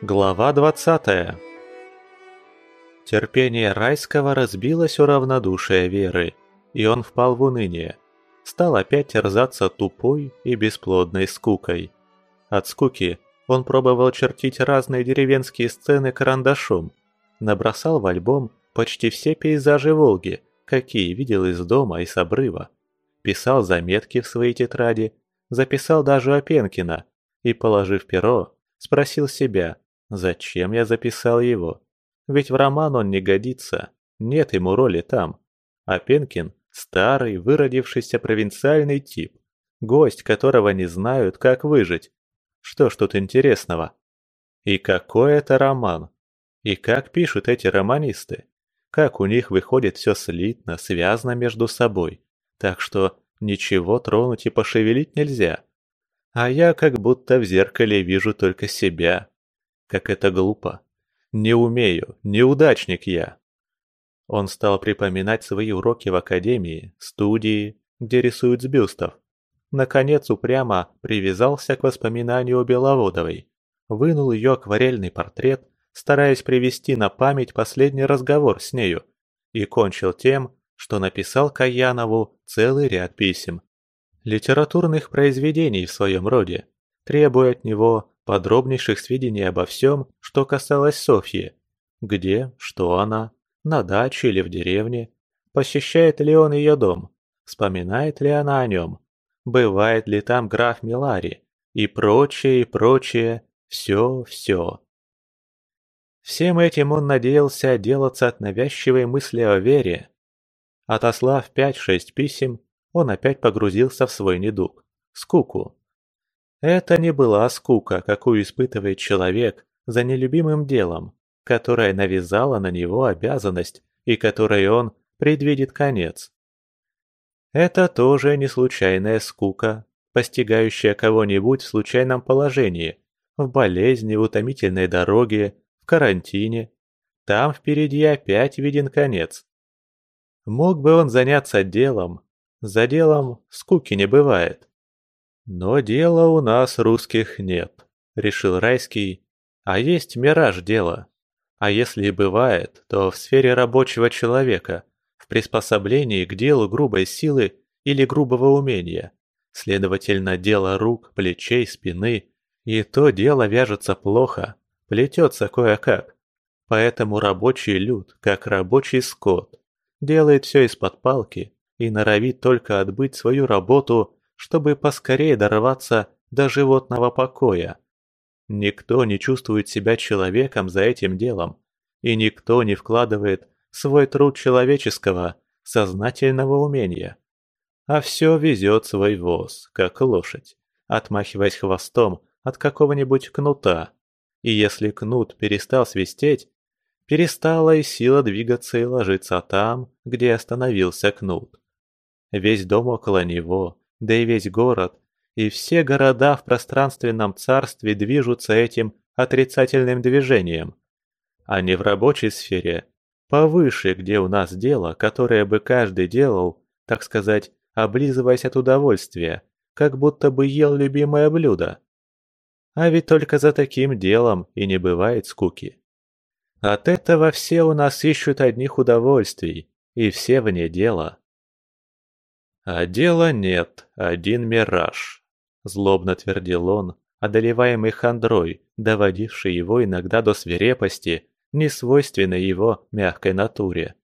Глава 20 Терпение Райского разбилось у равнодушия Веры, и он впал в уныние. Стал опять терзаться тупой и бесплодной скукой. От скуки он пробовал чертить разные деревенские сцены карандашом, набросал в альбом почти все пейзажи Волги, какие видел из дома и с обрыва. Писал заметки в свои тетради, записал даже Опенкина и, положив перо, спросил себя – Зачем я записал его? Ведь в роман он не годится, нет ему роли там. А Пенкин – старый, выродившийся провинциальный тип, гость которого не знают, как выжить. Что ж тут интересного? И какой это роман? И как пишут эти романисты? Как у них выходит все слитно, связано между собой, так что ничего тронуть и пошевелить нельзя. А я как будто в зеркале вижу только себя, как это глупо. Не умею, неудачник я. Он стал припоминать свои уроки в академии, студии, где рисуют с бюстов. Наконец упрямо привязался к воспоминанию о Беловодовой. Вынул ее акварельный портрет, стараясь привести на память последний разговор с нею, и кончил тем, что написал Каянову целый ряд писем. Литературных произведений в своем роде, требуя от него подробнейших сведений обо всем, что касалось Софьи. Где, что она, на даче или в деревне, посещает ли он ее дом, вспоминает ли она о нем, бывает ли там граф Милари и прочее, и прочее, все-все. Всем этим он надеялся отделаться от навязчивой мысли о вере. Отослав пять-шесть писем, он опять погрузился в свой недуг, скуку. Это не была скука, какую испытывает человек за нелюбимым делом, которое навязала на него обязанность и которой он предвидит конец. Это тоже не случайная скука, постигающая кого-нибудь в случайном положении, в болезни, в утомительной дороге, в карантине. Там впереди опять виден конец. Мог бы он заняться делом, за делом скуки не бывает. «Но дела у нас русских нет», — решил Райский. «А есть мираж дела. А если и бывает, то в сфере рабочего человека, в приспособлении к делу грубой силы или грубого умения. Следовательно, дело рук, плечей, спины. И то дело вяжется плохо, плетется кое-как. Поэтому рабочий люд, как рабочий скот, делает все из-под палки и норовит только отбыть свою работу чтобы поскорее дорваться до животного покоя. Никто не чувствует себя человеком за этим делом, и никто не вкладывает свой труд человеческого, сознательного умения. А все везет свой воз, как лошадь, отмахиваясь хвостом от какого-нибудь кнута. И если кнут перестал свистеть, перестала и сила двигаться и ложиться там, где остановился кнут. Весь дом около него да и весь город, и все города в пространственном царстве движутся этим отрицательным движением. А не в рабочей сфере, повыше, где у нас дело, которое бы каждый делал, так сказать, облизываясь от удовольствия, как будто бы ел любимое блюдо. А ведь только за таким делом и не бывает скуки. От этого все у нас ищут одних удовольствий, и все вне дела. «А дела нет, один мираж», – злобно твердил он, одолеваемый хандрой, доводивший его иногда до свирепости, не свойственной его мягкой натуре.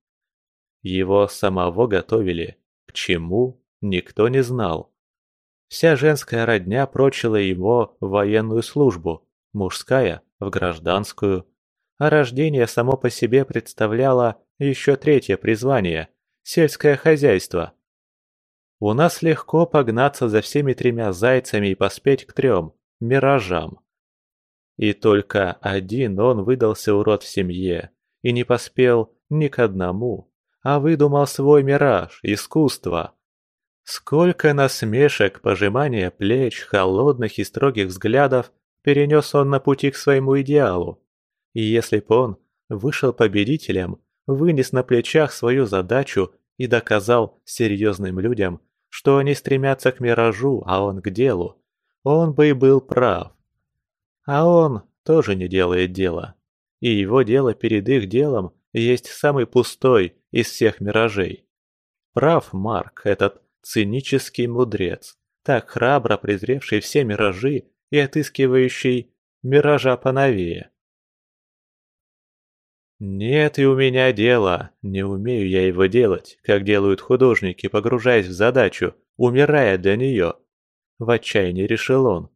Его самого готовили. К чему, никто не знал. Вся женская родня прочила его в военную службу, мужская – в гражданскую, а рождение само по себе представляло еще третье призвание – сельское хозяйство – у нас легко погнаться за всеми тремя зайцами и поспеть к трем – миражам. И только один он выдался урод в семье и не поспел ни к одному, а выдумал свой мираж, искусство. Сколько насмешек, пожимания плеч, холодных и строгих взглядов перенес он на пути к своему идеалу. И если б он вышел победителем, вынес на плечах свою задачу и доказал серьезным людям, что они стремятся к миражу, а он к делу, он бы и был прав. А он тоже не делает дела. И его дело перед их делом есть самый пустой из всех миражей. Прав Марк, этот цинический мудрец, так храбро презревший все миражи и отыскивающий миража поновее. Нет и у меня дела, не умею я его делать, как делают художники, погружаясь в задачу, умирая для нее. В отчаянии решил он.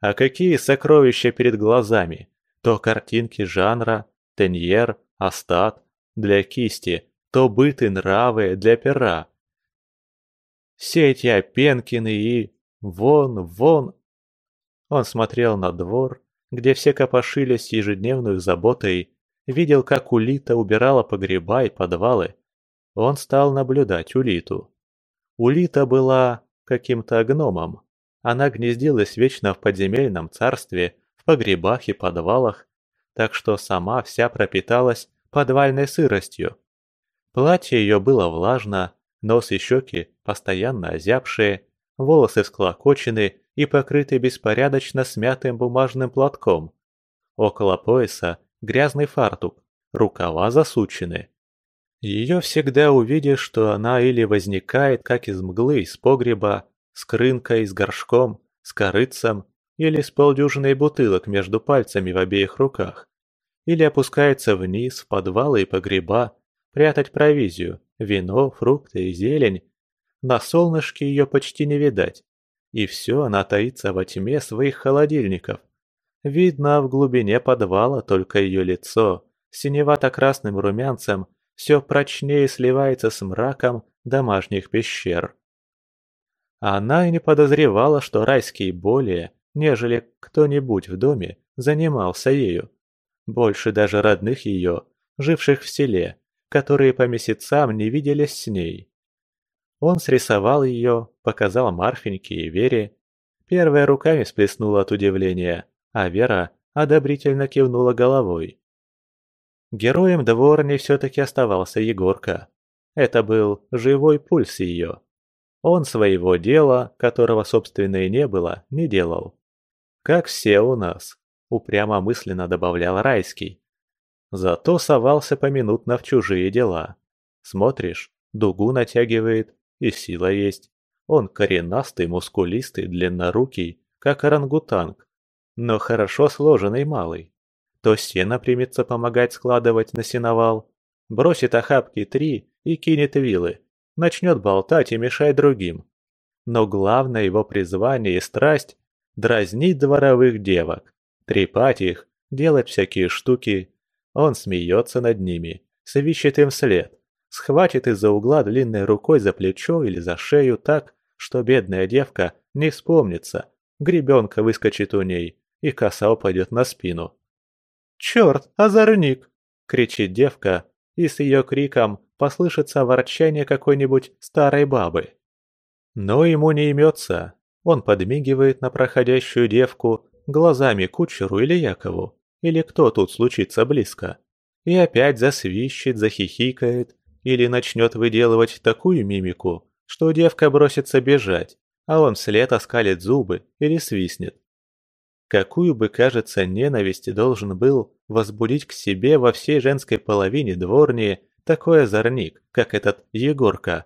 А какие сокровища перед глазами? То картинки жанра, теньер, астат, для кисти, то быты нравы для пера. Все эти Опенкины и... вон, вон... Он смотрел на двор, где все копошились ежедневной заботой, видел, как Улита убирала погреба и подвалы. Он стал наблюдать Улиту. Улита была каким-то гномом. Она гнездилась вечно в подземельном царстве, в погребах и подвалах, так что сама вся пропиталась подвальной сыростью. Платье ее было влажно, нос и щеки постоянно озябшие, волосы склокочены и покрыты беспорядочно смятым бумажным платком. Около пояса грязный фартук, рукава засучены. Ее всегда увидишь, что она или возникает, как из мглы, из погреба, с крынкой, с горшком, с корыцем, или с полдюжиной бутылок между пальцами в обеих руках, или опускается вниз в подвалы и погреба, прятать провизию, вино, фрукты и зелень. На солнышке ее почти не видать, и все она таится во тьме своих холодильников. Видно в глубине подвала только ее лицо, синевато-красным румянцем, все прочнее сливается с мраком домашних пещер. Она и не подозревала, что райский более, нежели кто-нибудь в доме, занимался ею. Больше даже родных ее, живших в селе, которые по месяцам не виделись с ней. Он срисовал ее, показал Марфеньке и Вере. Первая руками сплеснула от удивления, а Вера одобрительно кивнула головой. Героем дворни все-таки оставался Егорка. Это был живой пульс ее. Он своего дела, которого, собственно, и не было, не делал. Как все у нас, упрямо мысленно добавлял Райский. Зато совался поминутно в чужие дела. Смотришь, дугу натягивает, и сила есть. Он коренастый, мускулистый, длиннорукий, как орангутанг, но хорошо сложенный малый. То сено примется помогать складывать на сеновал, бросит охапки три и кинет вилы, начнет болтать и мешать другим. Но главное его призвание и страсть – дразнить дворовых девок, трепать их, делать всякие штуки. Он смеется над ними, свищет им вслед, схватит из-за угла длинной рукой за плечо или за шею так, что бедная девка не вспомнится, гребенка выскочит у ней, и коса упадет на спину. «Черт, озорник!» — кричит девка, и с ее криком послышится ворчание какой-нибудь старой бабы. Но ему не имется. Он подмигивает на проходящую девку глазами кучеру или Якову, или кто тут случится близко, и опять засвищет, захихикает, или начнет выделывать такую мимику, что девка бросится бежать, а он вслед оскалит зубы или свистнет. Какую бы, кажется, ненависть должен был возбудить к себе во всей женской половине дворни такой озорник, как этот Егорка.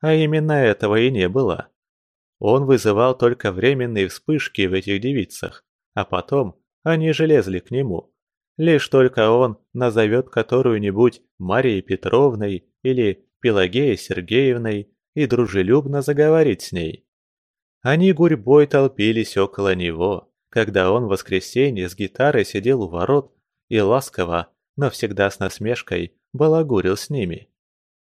А именно этого и не было. Он вызывал только временные вспышки в этих девицах, а потом они же лезли к нему. Лишь только он назовет которую-нибудь Марией Петровной или Пелагеей Сергеевной и дружелюбно заговорит с ней. Они гурьбой толпились около него, когда он в воскресенье с гитарой сидел у ворот и ласково, но всегда с насмешкой, балагурил с ними.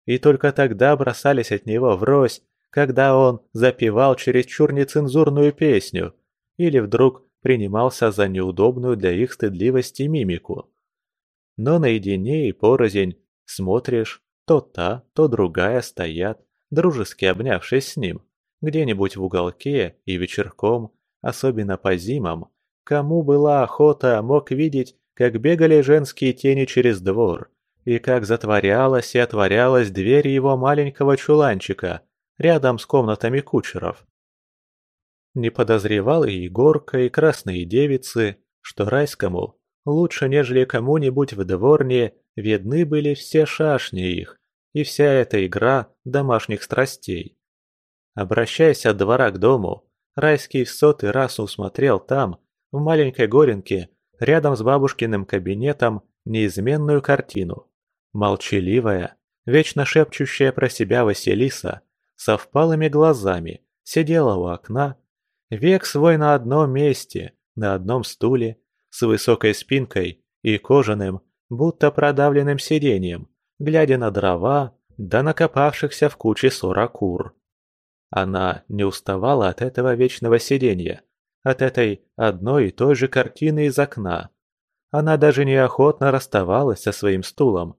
И только тогда бросались от него врозь, когда он запевал чересчур нецензурную песню или вдруг принимался за неудобную для их стыдливости мимику. Но наедине и порознь смотришь, то та, то другая стоят, дружески обнявшись с ним, где-нибудь в уголке и вечерком, особенно по зимам, кому была охота, мог видеть, как бегали женские тени через двор, и как затворялась и отворялась дверь его маленького чуланчика рядом с комнатами кучеров. Не подозревал и Егорка, и красные девицы, что райскому лучше, нежели кому-нибудь в дворне, видны были все шашни их и вся эта игра домашних страстей. Обращаясь от двора к дому, Райский в сотый раз усмотрел там, в маленькой горенке, рядом с бабушкиным кабинетом, неизменную картину. Молчаливая, вечно шепчущая про себя Василиса, со впалыми глазами, сидела у окна, век свой на одном месте, на одном стуле, с высокой спинкой и кожаным, будто продавленным сиденьем, глядя на дрова, да накопавшихся в куче сора кур. Она не уставала от этого вечного сиденья, от этой одной и той же картины из окна. Она даже неохотно расставалась со своим стулом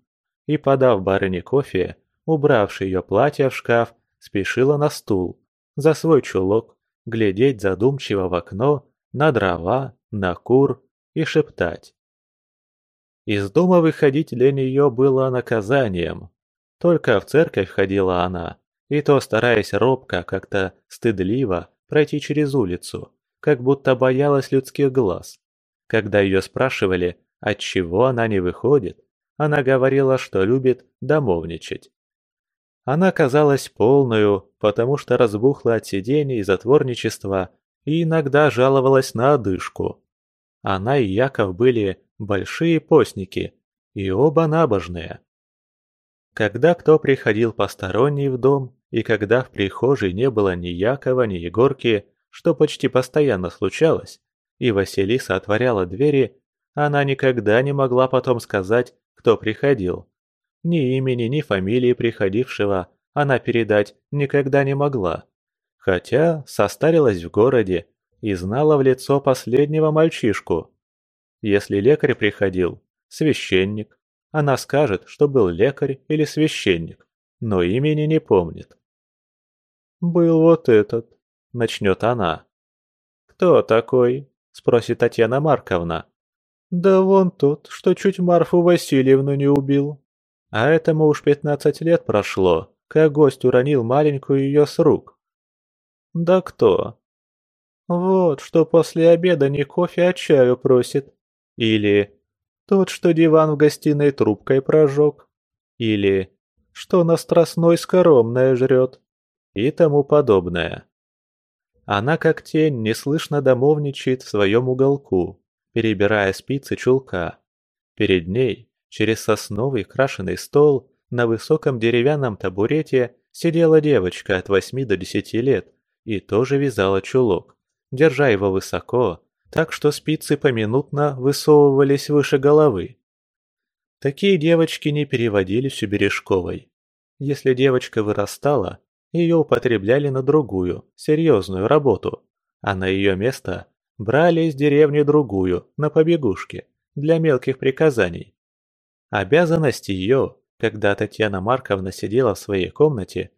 и, подав барыне кофе, убравши ее платье в шкаф, спешила на стул, за свой чулок, глядеть задумчиво в окно, на дрова, на кур и шептать. Из дома выходить для нее было наказанием. Только в церковь ходила она, и то стараясь робко, как-то стыдливо пройти через улицу, как будто боялась людских глаз. Когда ее спрашивали, отчего она не выходит, она говорила, что любит домовничать. Она казалась полную, потому что разбухла от сидений и затворничества и иногда жаловалась на одышку. Она и Яков были большие постники, и оба набожные. Когда кто приходил посторонний в дом, и когда в прихожей не было ни Якова, ни Егорки, что почти постоянно случалось, и Василиса отворяла двери, она никогда не могла потом сказать, кто приходил. Ни имени, ни фамилии приходившего она передать никогда не могла. Хотя состарилась в городе и знала в лицо последнего мальчишку. Если лекарь приходил, священник, она скажет, что был лекарь или священник, но имени не помнит. «Был вот этот», — начнет она. «Кто такой?» — спросит Татьяна Марковна. «Да вон тот, что чуть Марфу Васильевну не убил. А этому уж пятнадцать лет прошло, как гость уронил маленькую ее с рук». «Да кто?» «Вот, что после обеда не кофе, а чаю просит. Или тот, что диван в гостиной трубкой прожег. Или что на страстной скоромное жрет. И тому подобное. Она как тень неслышно домовничает в своем уголку, перебирая спицы чулка. Перед ней, через сосновый крашеный стол, на высоком деревянном табурете сидела девочка от восьми до десяти лет и тоже вязала чулок, держа его высоко, так что спицы поминутно высовывались выше головы. Такие девочки не переводились у Бережковой. Если девочка вырастала, ее употребляли на другую, серьезную работу, а на ее место брали из деревни другую, на побегушке, для мелких приказаний. Обязанность ее, когда Татьяна Марковна сидела в своей комнате,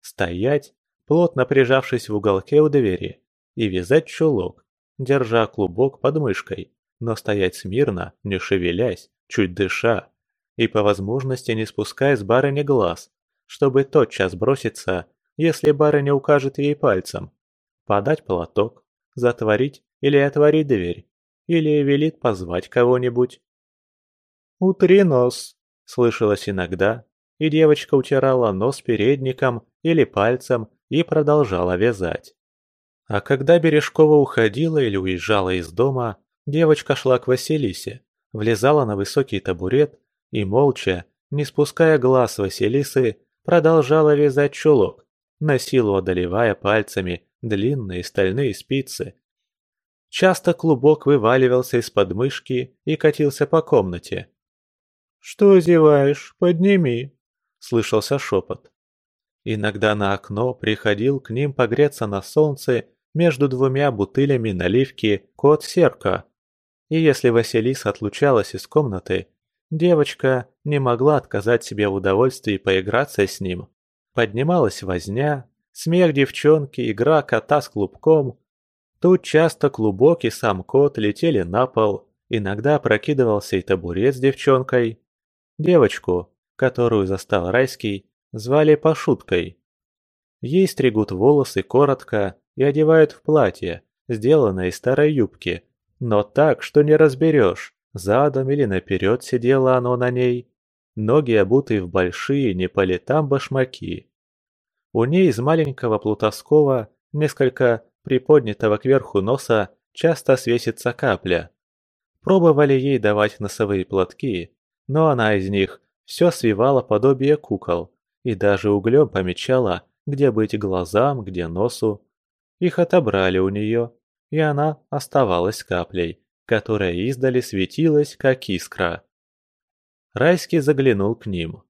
стоять, плотно прижавшись в уголке у двери, и вязать чулок, держа клубок под мышкой, но стоять смирно, не шевелясь, чуть дыша, и по возможности не спуская с барыни глаз, чтобы тотчас броситься, если барыня укажет ей пальцем, подать платок, затворить или отворить дверь, или велит позвать кого-нибудь. «Утри нос!» – слышалось иногда, и девочка утирала нос передником или пальцем и продолжала вязать. А когда Бережкова уходила или уезжала из дома, девочка шла к Василисе, влезала на высокий табурет и молча, не спуская глаз Василисы, продолжала вязать чулок, на силу одолевая пальцами длинные стальные спицы. Часто клубок вываливался из подмышки и катился по комнате. «Что зеваешь? Подними!» – слышался шепот. Иногда на окно приходил к ним погреться на солнце между двумя бутылями наливки кот Серка. И если Василиса отлучалась из комнаты, девочка не могла отказать себе в удовольствии поиграться с ним. Поднималась возня, смех девчонки, игра кота с клубком. Тут часто клубок и сам кот летели на пол, иногда прокидывался и табурет с девчонкой. Девочку, которую застал Райский, звали Пошуткой. Ей стригут волосы коротко, и одевают в платье, сделанное из старой юбки, но так, что не разберешь, задом или наперед сидело оно на ней. Ноги обуты в большие, не по летам башмаки. У ней из маленького плутовского, несколько приподнятого кверху носа, часто свесится капля. Пробовали ей давать носовые платки, но она из них все свивала подобие кукол и даже углем помечала, где быть глазам, где носу. Их отобрали у нее, и она оставалась каплей, которая издали светилась, как искра. Райский заглянул к ним.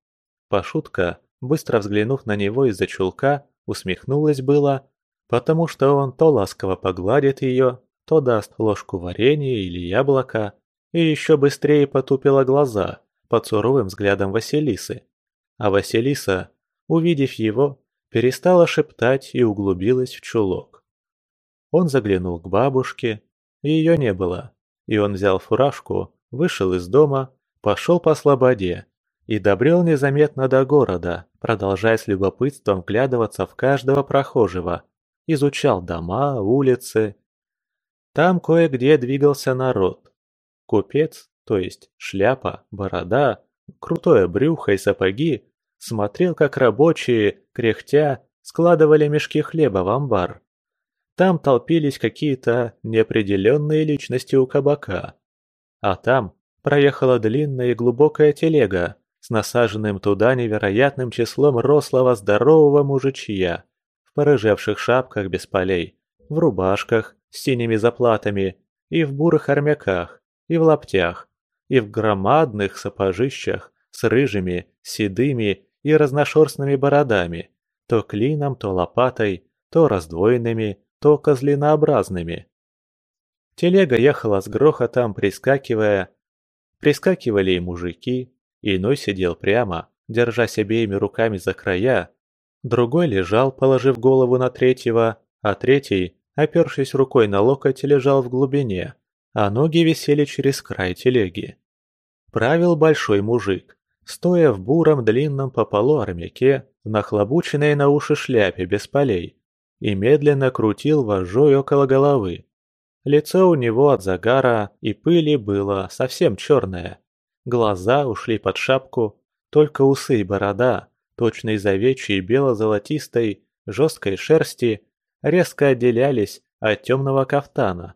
Пашутка, быстро взглянув на него из-за чулка, усмехнулась было, потому что он то ласково погладит ее, то даст ложку варенья или яблока, и еще быстрее потупила глаза под суровым взглядом Василисы. А Василиса, увидев его, перестала шептать и углубилась в чулок. Он заглянул к бабушке, ее не было, и он взял фуражку, вышел из дома, пошел по слободе и добрел незаметно до города, продолжая с любопытством вглядываться в каждого прохожего, изучал дома, улицы. Там кое-где двигался народ. Купец, то есть шляпа, борода, крутое брюхо и сапоги, смотрел, как рабочие, кряхтя, складывали мешки хлеба в амбар. Там толпились какие-то неопределенные личности у кабака. А там проехала длинная и глубокая телега с насаженным туда невероятным числом рослого здорового мужичья в порыжевших шапках без полей, в рубашках с синими заплатами и в бурых армяках, и в лаптях, и в громадных сапожищах с рыжими, седыми и разношерстными бородами, то клином, то лопатой, то раздвоенными, то козлинообразными. Телега ехала с грохотом, прискакивая. Прискакивали и мужики, иной сидел прямо, держась обеими руками за края, другой лежал, положив голову на третьего, а третий, опершись рукой на локоть, лежал в глубине, а ноги висели через край телеги. Правил большой мужик, стоя в буром длинном по полу армяке, в нахлобученной на уши шляпе без полей, и медленно крутил вожжой около головы. Лицо у него от загара и пыли было совсем черное. Глаза ушли под шапку, только усы и борода, точно из овечьей бело-золотистой, жесткой шерсти, резко отделялись от темного кафтана.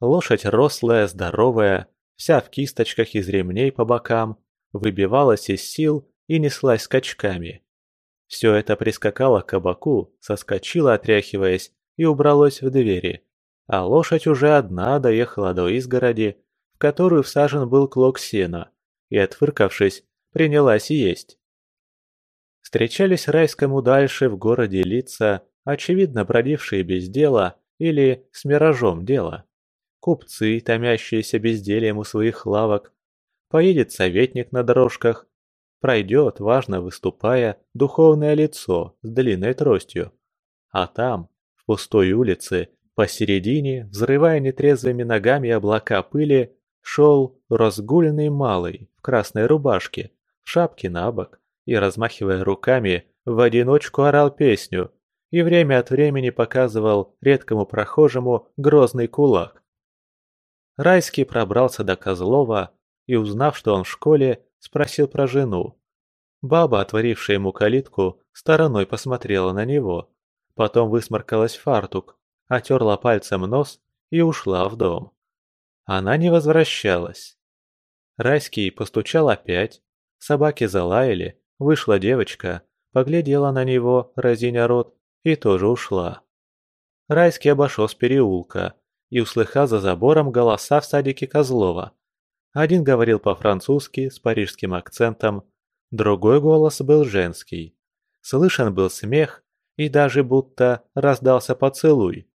Лошадь рослая, здоровая, вся в кисточках из ремней по бокам, выбивалась из сил и неслась скачками. Все это прискакало к кабаку, соскочило, отряхиваясь, и убралось в двери. А лошадь уже одна доехала до изгороди, в которую всажен был клок сена, и, отфыркавшись, принялась есть. Встречались райскому дальше в городе лица, очевидно бродившие без дела или с миражом дела. Купцы, томящиеся бездельем у своих лавок. Поедет советник на дорожках, пройдет, важно выступая, духовное лицо с длинной тростью. А там, в пустой улице, посередине, взрывая нетрезвыми ногами облака пыли, шел разгульный малый в красной рубашке, в шапке на бок и, размахивая руками, в одиночку орал песню и время от времени показывал редкому прохожему грозный кулак. Райский пробрался до Козлова и, узнав, что он в школе, спросил про жену. Баба, отворившая ему калитку, стороной посмотрела на него, потом высморкалась в фартук, отерла пальцем нос и ушла в дом. Она не возвращалась. Райский постучал опять, собаки залаяли, вышла девочка, поглядела на него, разиня рот, и тоже ушла. Райский обошел с переулка и услыхал за забором голоса в садике Козлова, один говорил по-французски с парижским акцентом, другой голос был женский. Слышен был смех и даже будто раздался поцелуй.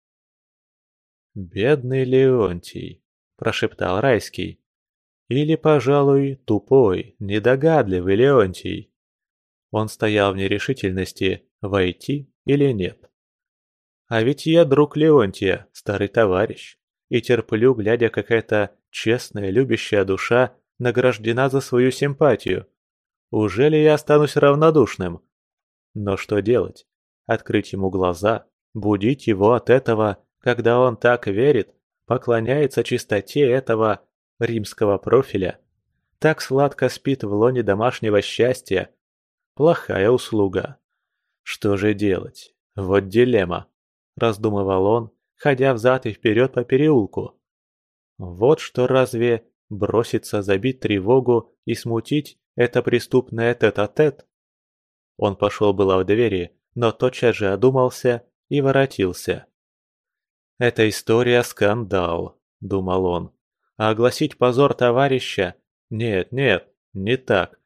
«Бедный Леонтий», – прошептал Райский. «Или, пожалуй, тупой, недогадливый Леонтий». Он стоял в нерешительности, войти или нет. «А ведь я друг Леонтия, старый товарищ, и терплю, глядя, как эта честная, любящая душа награждена за свою симпатию. Уже ли я останусь равнодушным? Но что делать? Открыть ему глаза, будить его от этого, когда он так верит, поклоняется чистоте этого римского профиля, так сладко спит в лоне домашнего счастья. Плохая услуга. Что же делать? Вот дилемма, раздумывал он, ходя взад и вперед по переулку. Вот что разве броситься забить тревогу и смутить это преступное тет-а-тет? -тет? Он пошел было в двери, но тотчас же одумался и воротился. «Эта история – скандал», – думал он. «А огласить позор товарища? Нет, нет, не так.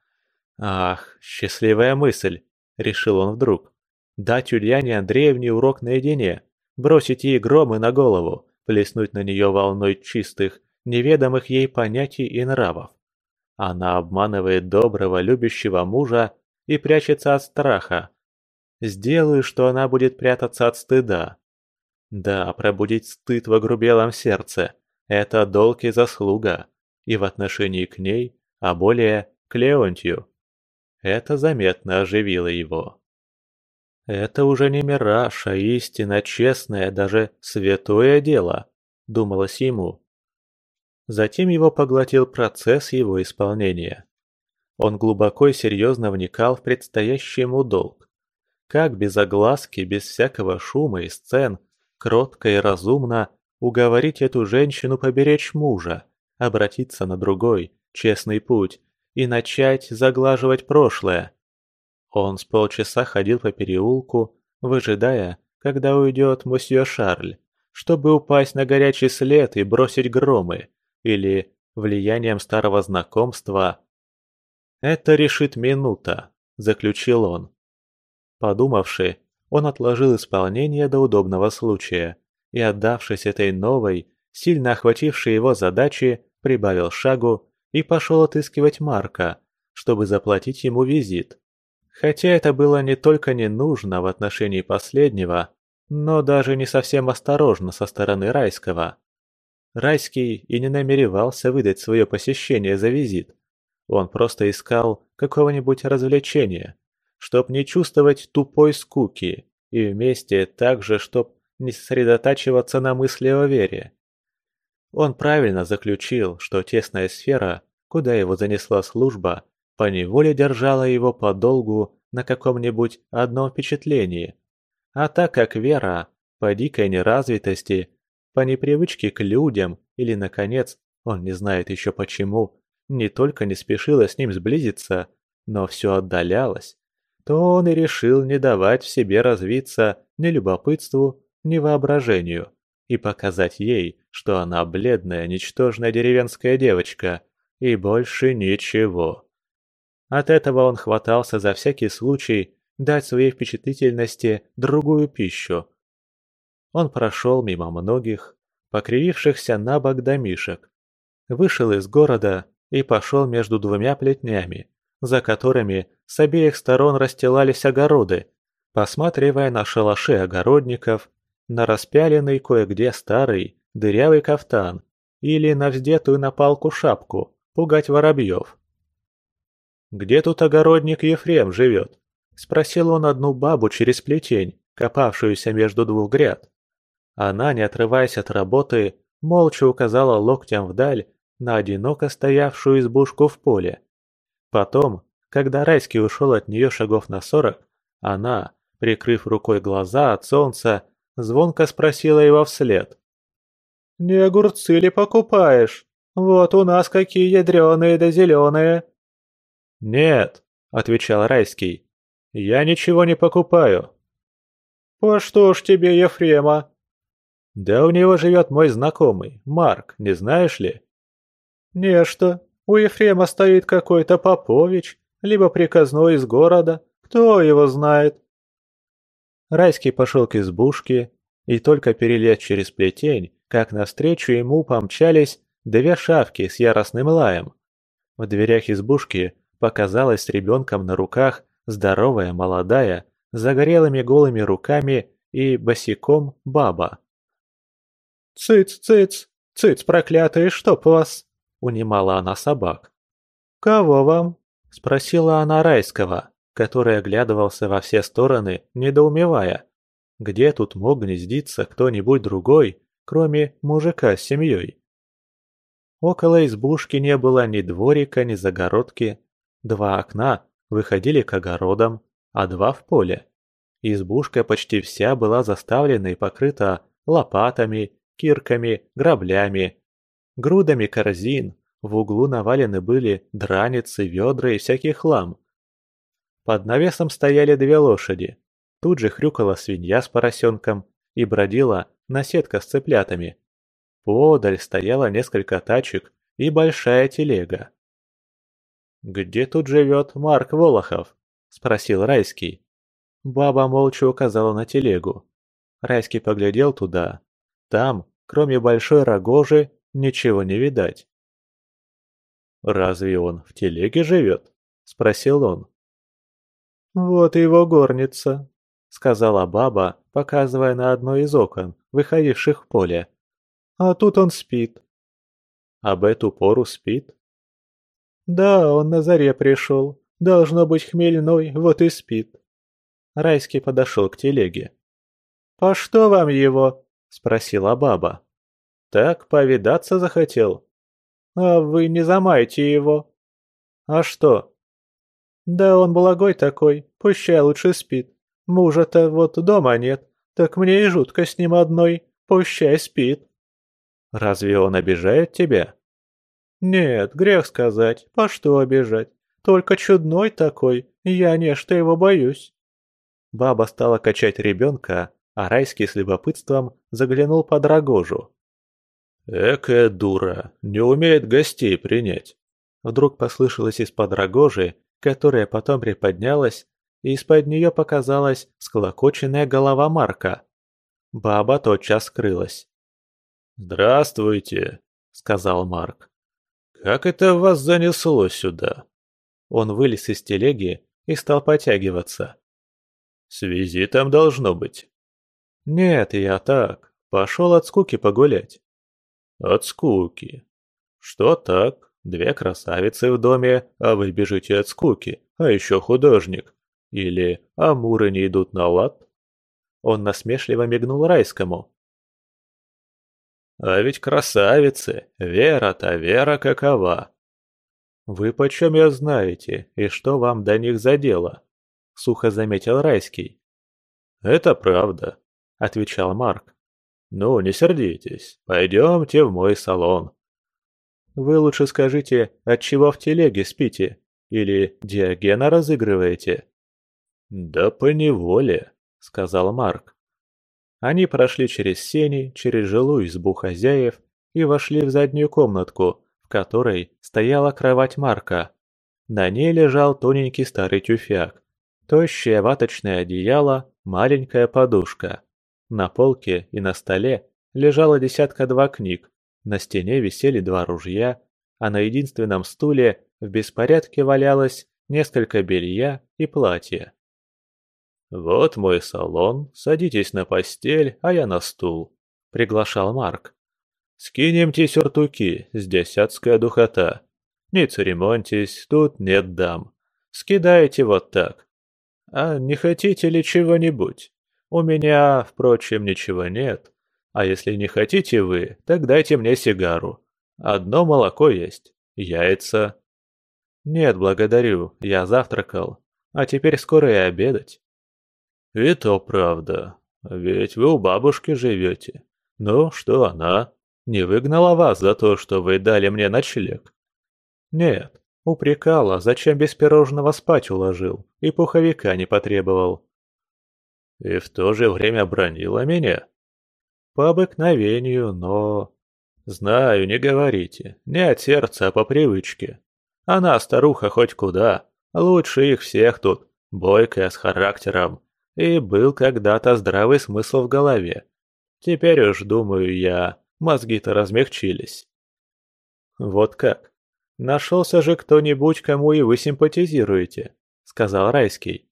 Ах, счастливая мысль», – решил он вдруг. «Дать Ульяне Андреевне урок наедине, бросить ей громы на голову, плеснуть на нее волной чистых, неведомых ей понятий и нравов. Она обманывает доброго, любящего мужа и прячется от страха. Сделаю, что она будет прятаться от стыда. Да, пробудить стыд в огрубелом сердце – это долг и заслуга, и в отношении к ней, а более к Леонтию. Это заметно оживило его. «Это уже не мираж, а истинно честное, даже святое дело», – думалось ему. Затем его поглотил процесс его исполнения. Он глубоко и серьезно вникал в предстоящий ему долг. Как без огласки, без всякого шума и сцен, кротко и разумно уговорить эту женщину поберечь мужа, обратиться на другой, честный путь и начать заглаживать прошлое. Он с полчаса ходил по переулку, выжидая, когда уйдет мосье Шарль, чтобы упасть на горячий след и бросить громы, или влиянием старого знакомства «Это решит минута», – заключил он. Подумавши, он отложил исполнение до удобного случая и, отдавшись этой новой, сильно охватившей его задаче, прибавил шагу и пошел отыскивать Марка, чтобы заплатить ему визит. Хотя это было не только не нужно в отношении последнего, но даже не совсем осторожно со стороны Райского. Райский и не намеревался выдать свое посещение за визит. Он просто искал какого-нибудь развлечения, чтоб не чувствовать тупой скуки, и вместе также, чтоб не сосредотачиваться на мысли о вере. Он правильно заключил, что тесная сфера, куда его занесла служба, поневоле держала его подолгу на каком-нибудь одном впечатлении. А так как вера, по дикой неразвитости, по непривычке к людям или, наконец, он не знает еще почему, не только не спешила с ним сблизиться, но все отдалялась, то он и решил не давать в себе развиться ни любопытству, ни воображению, и показать ей, что она бледная, ничтожная деревенская девочка, и больше ничего. От этого он хватался за всякий случай дать своей впечатлительности другую пищу. Он прошел мимо многих, покривившихся на бок домишек, вышел из города и пошел между двумя плетнями, за которыми с обеих сторон расстилались огороды, посматривая на шалаши огородников, на распяленный кое-где старый дырявый кафтан или на вздетую на палку шапку пугать воробьев. «Где тут огородник Ефрем живет?» – спросил он одну бабу через плетень, копавшуюся между двух гряд. Она, не отрываясь от работы, молча указала локтем вдаль на одиноко стоявшую избушку в поле. Потом, когда Райский ушел от нее шагов на сорок, она, прикрыв рукой глаза от солнца, звонко спросила его вслед. «Не огурцы ли покупаешь? Вот у нас какие ядреные да зеленые!» «Нет», — отвечал Райский, — «я ничего не покупаю». «По что ж тебе, Ефрема?» «Да у него живет мой знакомый, Марк, не знаешь ли?» «Нечто. У Ефрема стоит какой-то Попович, либо приказной из города. Кто его знает?» Райский пошел к избушке, и только перелез через плетень, как навстречу ему помчались две шавки с яростным лаем. В дверях избушки показалась ребенком на руках здоровая, молодая, загорелыми голыми руками и босиком баба. «Цыц, цыц, цыц, проклятые, чтоб вас!» унимала она собак. «Кого вам?» – спросила она Райского, который оглядывался во все стороны, недоумевая. Где тут мог гнездиться кто-нибудь другой, кроме мужика с семьей. Около избушки не было ни дворика, ни загородки. Два окна выходили к огородам, а два в поле. Избушка почти вся была заставлена и покрыта лопатами, кирками, граблями, грудами корзин, в углу навалены были драницы, ведра и всякий хлам. Под навесом стояли две лошади. Тут же хрюкала свинья с поросенком и бродила наседка с цыплятами. Подаль стояло несколько тачек и большая телега. «Где тут живет Марк Волохов?» – спросил Райский. Баба молча указала на телегу. Райский поглядел туда. Там, кроме большой рогожи, ничего не видать. «Разве он в телеге живет?» – спросил он. «Вот его горница», – сказала баба, показывая на одно из окон, выходивших в поле. «А тут он спит». «Об эту пору спит?» «Да, он на заре пришел. Должно быть хмельной, вот и спит». Райский подошел к телеге. «По что вам его?» – спросила баба. «Так повидаться захотел». «А вы не замайте его». «А что?» «Да он благой такой, пущай лучше спит. Мужа-то вот дома нет, так мне и жутко с ним одной, пущай спит». «Разве он обижает тебя?» «Нет, грех сказать, по что обижать. Только чудной такой, я нечто его боюсь». Баба стала качать ребенка, а Райский с любопытством заглянул под рогожу. «Экая дура, не умеет гостей принять!» Вдруг послышалось из-под рогожи, которая потом приподнялась, и из-под нее показалась склокоченная голова Марка. Баба тотчас скрылась. «Здравствуйте», — сказал Марк. «Как это вас занесло сюда?» Он вылез из телеги и стал потягиваться. «С визитом должно быть». «Нет, я так. Пошел от скуки погулять». «От скуки. Что так? Две красавицы в доме, а вы бежите от скуки, а еще художник. Или амуры не идут на лад?» Он насмешливо мигнул райскому. А ведь красавицы, Вера-то Вера какова. Вы почем ее знаете, и что вам до них за дело? Сухо заметил Райский. Это правда, отвечал Марк. Ну, не сердитесь, пойдемте в мой салон. Вы лучше скажите, от чего в телеге спите? Или Диогена разыгрываете? Да по неволе, сказал Марк. Они прошли через сени, через жилую избу хозяев и вошли в заднюю комнатку, в которой стояла кровать Марка. На ней лежал тоненький старый тюфяк, тощее ваточное одеяло, маленькая подушка. На полке и на столе лежало десятка-два книг, на стене висели два ружья, а на единственном стуле в беспорядке валялось несколько белья и платья. «Вот мой салон, садитесь на постель, а я на стул», — приглашал Марк. «Скинемте сюртуки, здесь адская духота. Не церемоньтесь, тут нет дам. Скидайте вот так. А не хотите ли чего-нибудь? У меня, впрочем, ничего нет. А если не хотите вы, так дайте мне сигару. Одно молоко есть, яйца». «Нет, благодарю, я завтракал. А теперь скоро и обедать». «И то правда. Ведь вы у бабушки живете. Ну, что она? Не выгнала вас за то, что вы дали мне ночлег?» «Нет, упрекала, зачем без пирожного спать уложил и пуховика не потребовал». «И в то же время бронила меня?» «По обыкновению, но...» «Знаю, не говорите. Не от сердца, а по привычке. Она старуха хоть куда. Лучше их всех тут. Бойкая, с характером. И был когда-то здравый смысл в голове. Теперь уж, думаю я, мозги-то размягчились. Вот как. Нашелся же кто-нибудь, кому и вы симпатизируете, сказал Райский.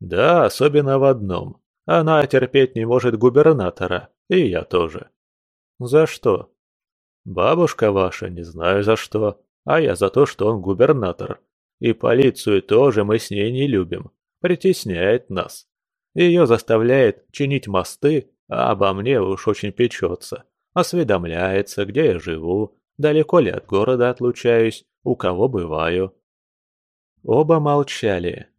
Да, особенно в одном. Она терпеть не может губернатора, и я тоже. За что? Бабушка ваша, не знаю за что, а я за то, что он губернатор. И полицию тоже мы с ней не любим притесняет нас. Ее заставляет чинить мосты, а обо мне уж очень печется. Осведомляется, где я живу, далеко ли от города отлучаюсь, у кого бываю. Оба молчали.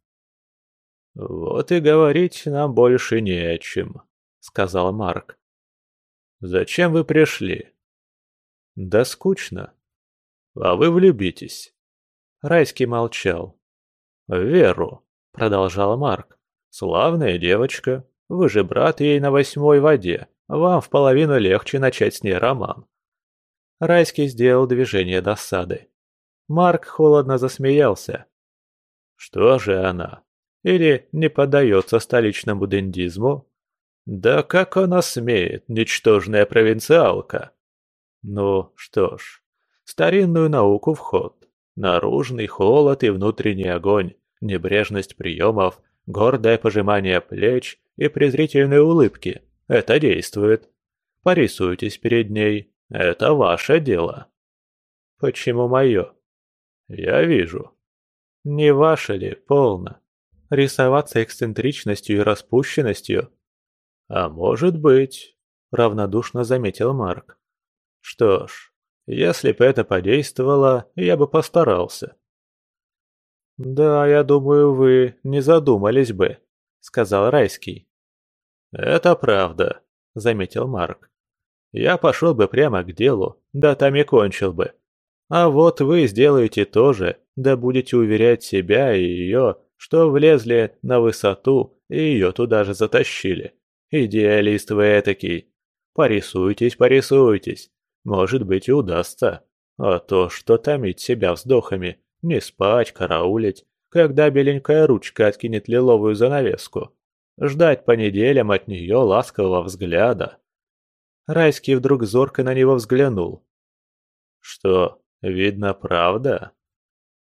«Вот и говорить нам больше не о чем», — сказал Марк. «Зачем вы пришли?» «Да скучно». «А вы влюбитесь». Райский молчал. «Веру», — продолжал Марк. «Славная девочка. Вы же брат ей на восьмой воде. Вам в половину легче начать с ней роман». Райский сделал движение досады. Марк холодно засмеялся. «Что же она? Или не поддается столичному дендизму? Да как она смеет, ничтожная провинциалка!» Ну, что ж, старинную науку в ход. Наружный холод и внутренний огонь, небрежность приемов, гордое пожимание плеч и презрительные улыбки. Это действует. Порисуйтесь перед ней. Это ваше дело. Почему мое? Я вижу. Не ваше ли, полно? Рисоваться эксцентричностью и распущенностью? А может быть, равнодушно заметил Марк. Что ж, если бы это подействовало, я бы постарался. «Да, я думаю, вы не задумались бы», — сказал Райский. «Это правда», — заметил Марк. «Я пошел бы прямо к делу, да там и кончил бы. А вот вы сделаете то же, да будете уверять себя и ее, что влезли на высоту и ее туда же затащили. Идеалист вы этакий. Порисуйтесь, порисуйтесь. Может быть и удастся. А то, что томить себя вздохами, не спать, караулить, когда беленькая ручка откинет лиловую занавеску. Ждать по неделям от нее ласкового взгляда. Райский вдруг зорко на него взглянул. «Что, видно, правда?»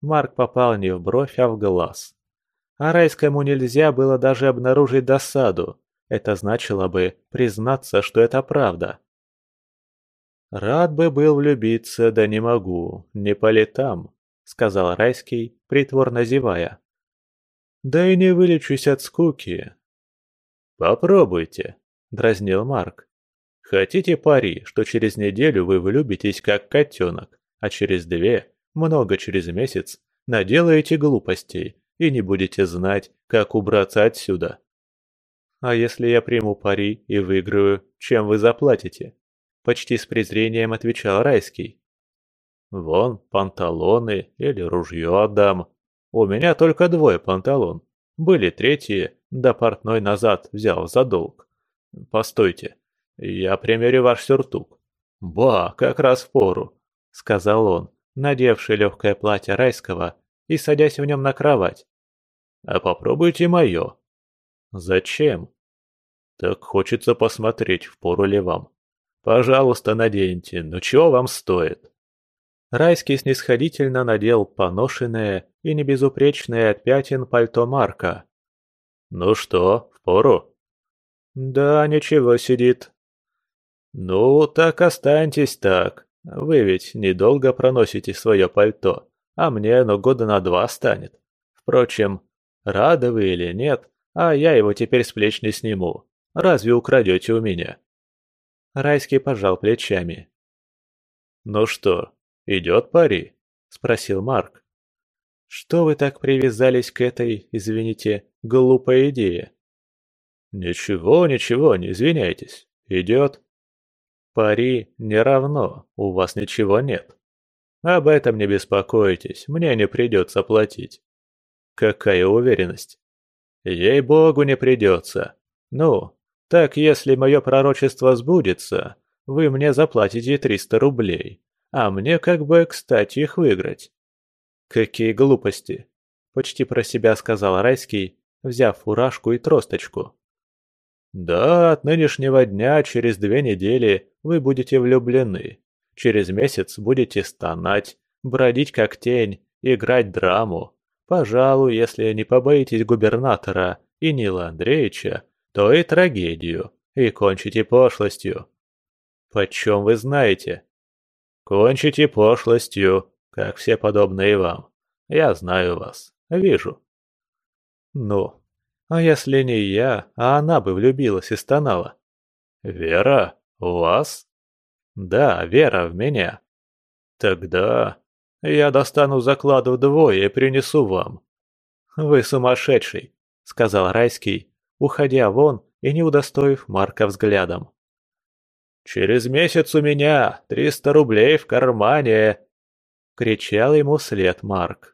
Марк попал не в бровь, а в глаз. А Райскому нельзя было даже обнаружить досаду. Это значило бы признаться, что это правда. «Рад бы был влюбиться, да не могу, не по летам», — сказал Райский, притворно зевая. «Да и не вылечусь от скуки». «Попробуйте», — дразнил Марк. «Хотите пари, что через неделю вы влюбитесь как котенок, а через две, много через месяц, наделаете глупостей и не будете знать, как убраться отсюда?» «А если я приму пари и выиграю, чем вы заплатите?» Почти с презрением отвечал Райский. «Вон, панталоны или ружье отдам. У меня только двое панталон. Были третьи, да портной назад взял за долг. Постойте, я примерю ваш сюртук. Ба, как раз в пору», — сказал он, надевший легкое платье Райского и садясь в нем на кровать. «А попробуйте мое». «Зачем?» «Так хочется посмотреть, в пору ли вам. Пожалуйста, наденьте, ну чего вам стоит?» Райский снисходительно надел поношенное и небезупречное от пятен пальто Марка. «Ну что, впору?» «Да, ничего сидит». «Ну, так останьтесь так. Вы ведь недолго проносите свое пальто, а мне оно года на два станет. Впрочем, рады вы или нет, а я его теперь с плеч не сниму. Разве украдете у меня?» Райский пожал плечами. «Ну что, идет пари?» – спросил Марк. «Что вы так привязались к этой, извините, глупой идее?» «Ничего, ничего, не извиняйтесь. Идет». «Пари не равно, у вас ничего нет. Об этом не беспокойтесь, мне не придется платить». «Какая уверенность?» «Ей-богу, не придется. Ну, так если мое пророчество сбудется, вы мне заплатите 300 рублей, а мне как бы кстати их выиграть». «Какие глупости!» – почти про себя сказал Райский, взяв фуражку и тросточку. «Да, от нынешнего дня через две недели вы будете влюблены. Через месяц будете стонать, бродить как тень, играть драму. Пожалуй, если не побоитесь губернатора и Нила Андреевича, то и трагедию, и кончите пошлостью. Почем вы знаете? Кончите пошлостью, как все подобные вам. Я знаю вас, вижу. Ну, а если не я, а она бы влюбилась и стонала? «Вера? У вас?» «Да, Вера в меня». «Тогда я достану заклад вдвое и принесу вам». «Вы сумасшедший», — сказал Райский, уходя вон и не удостоив Марка взглядом. «Через месяц у меня триста рублей в кармане!» — кричал ему след Марк.